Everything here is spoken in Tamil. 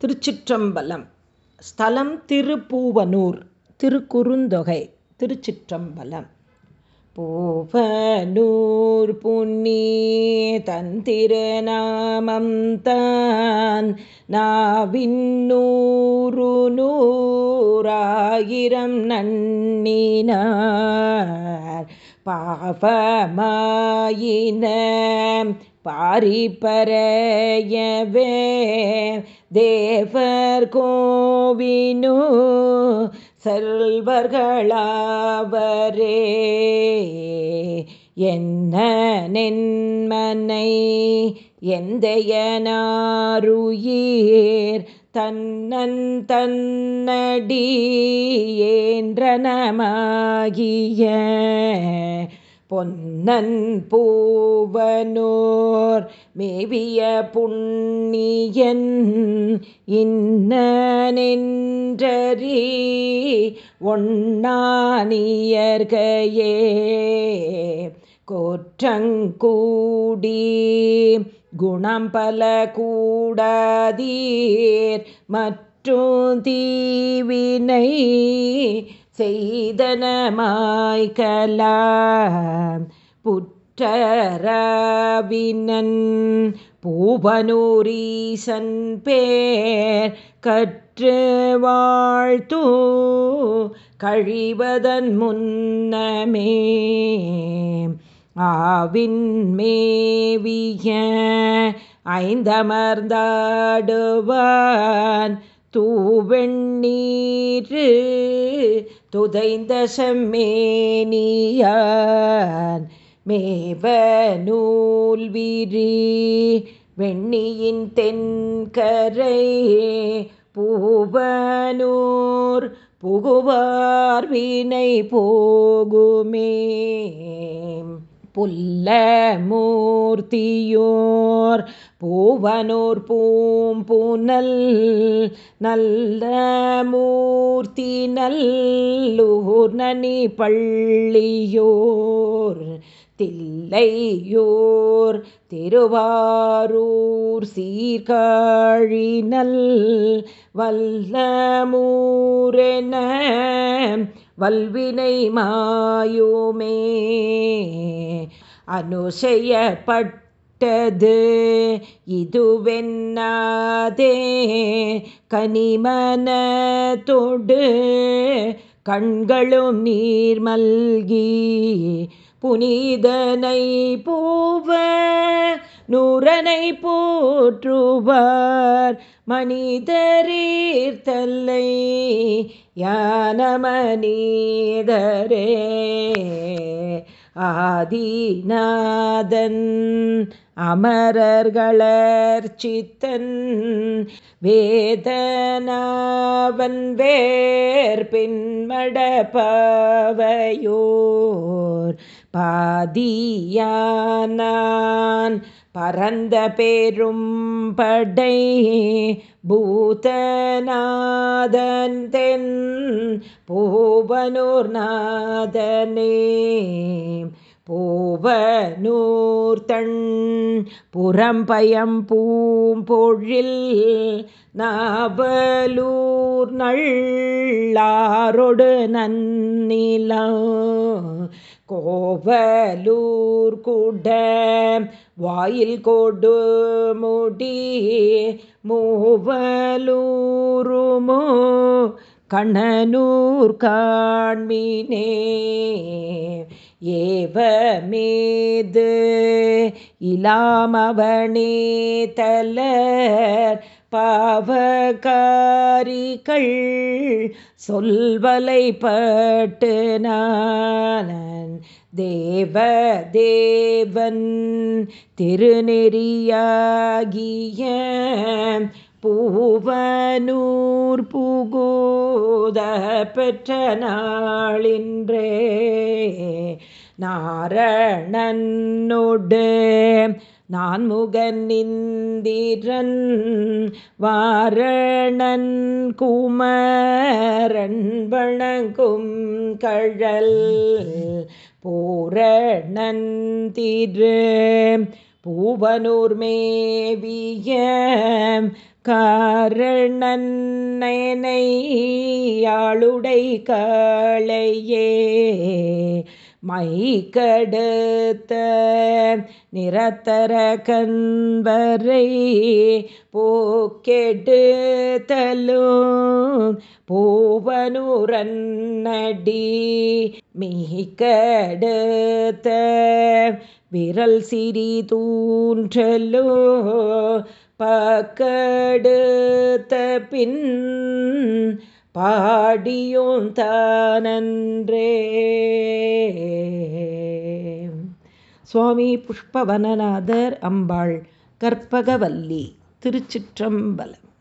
திருச்சிற்றம்பலம். ஸ்தலம் திருப்பூவனூர் திருக்குறுந்தொகை திருச்சிற்றம்பலம். பூவனூர் புன்னி தந்திரநாமம் தான் நாவின்னூறு நூறாயிரம் நன்னினார். பாவமாயின பாரிப்பறையவே தேவர் கோவினு செல்வர்களாவரே. என்ன நென்மனை எந்தையனாருயிர் தன்னன் தன்னடி ஏன்றனமாகிய பொன்னன் பூவனோர் மேவிய புண்ணியன் இன்ன நின்றறி ஒன்னானியர்கையே கோற்றங்கூடி குணம் பல கூடாதீர் மற்றும் தீவினை செய்தனமாய்கலாம். புற்றரவினன் பூபனூரீசன் பேர் கற்று வாழ்த்தூ கழிவதன் முன்னமே. ஆவின் மேவிய ஐந்தமர்ந்தாடுவான் தூவெண்ணீர் துதைந்த செம்மேனியான் மேவ நூல்விரி வெண்ணியின் தென்கரை பூவனூர் புகுவார் வினை போகுமே. புல்ல மூர்த்தியோர் பூவனூர் பூம்பூனல் நல்ல மூர்த்தி நல்லூர் நனி பள்ளியோர் தில்லையோர் திருவாரூர் சீர்காழினல் வல்லமூரென வல்வினை மாயுமே அனுசெய்யப்பட்டது இதுவென்னாதே. கனிமனத்தொடு கண்களும் நீர் மல்கி புனிதனை போவ நூறனை போற்றுவார். மனிதரீர்த்தல்லை யானமனிதரே ஆதிநாதன் அமரர்களர்ச்சித்தன் வேதனாவன் வேர் பின்மடப்பவையோர் பாதியானான் பரந்த பேரும் படை பூதநாதன் தென் பூவனூர் நாதனே. பூவனூர் புறம்பயம் பூம்பொழில் நாவலூர் நள்ளாரொடு நன்னிலா கோவலூர் கூட வாயில் கொடு முடி மூவலூருமோ கண்ணனூர் காண்மினே ஏவமேது இலாமவனே தலர் பாவகாரிகள் சொல்வலை பட்டு நான் தேவ தேவன் திருநெறியாகிய பூவனூர் புகூத பெற்ற நாளின்றே நாரணனொடு நான் முகன் நிந்திரன் வாரணன் குமரன் வணங்கும் கழல் பூரணன் திரு பூவனூர் மேவிய காரணனை யாளுடை காளையே மை கடுத்த நிறத்தர கண்பரை போக்கெடுத்தலும் பூவனூரன்னடி மிகடுத்த விரல் சிறி தூன்றலோ பக்கடுத்த பின் பாடியும் தானன்றே. சுவாமி புஷ்பவனநாதர் அம்பாள் கற்பகவல்லி திருச்சிற்றம்பலம்.